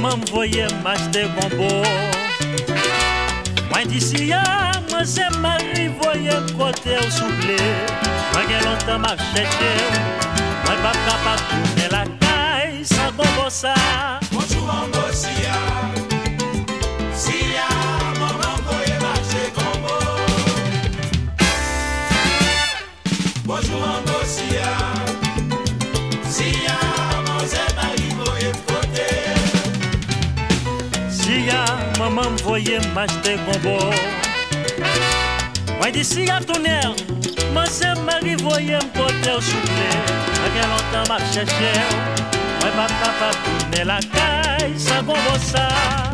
maman voye m'acheter gombo Mwen di siya mwen se mari voye kote ou souple Mwen gen lontan Mwen pa tourne la voye m'acheter gombo Mwen di siya tonner Mwen se mari voye m'kote ou souple Mwen gen lontan ma chèche Mwen pa kapap tourne la kay sa sa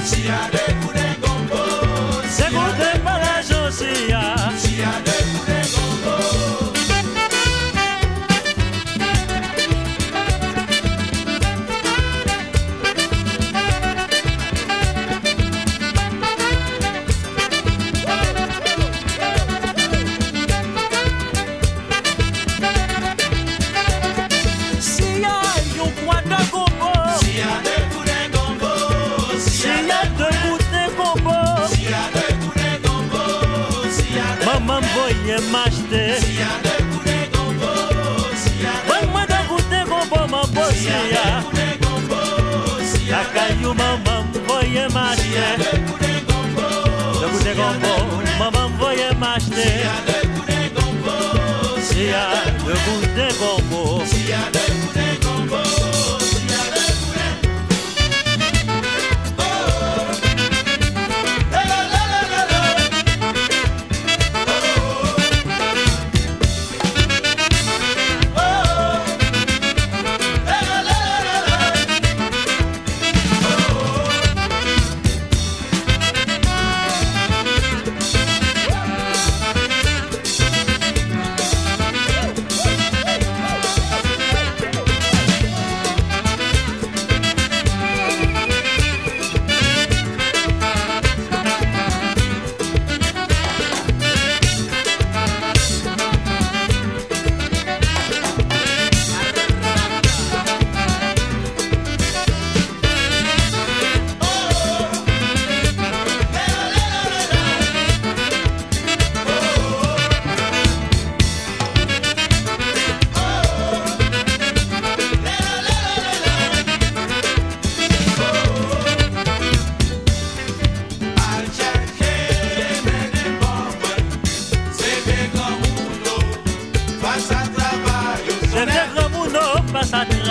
si voye m'acheter. Siya debout den gombo Siya Mwen mwen de goûter gombo, mambo, si y a debout den gombo Siya La caillou maman voye m'acheter. debout den gombo De goûter gombo, maman voye m'acheter. debout den gombo Si y a de goûter gombo.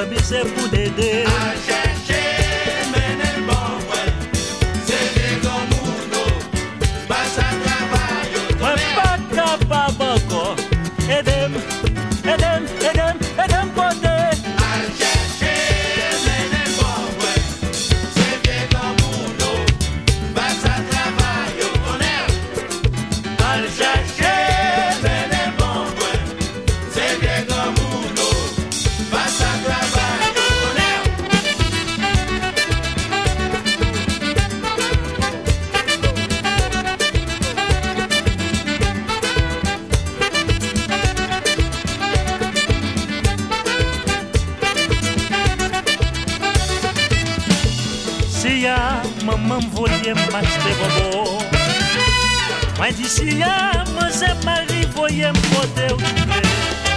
Mwen ser pou dede voye m'acheter bobo Mwen di siya, mwen se mari voye m'pote ou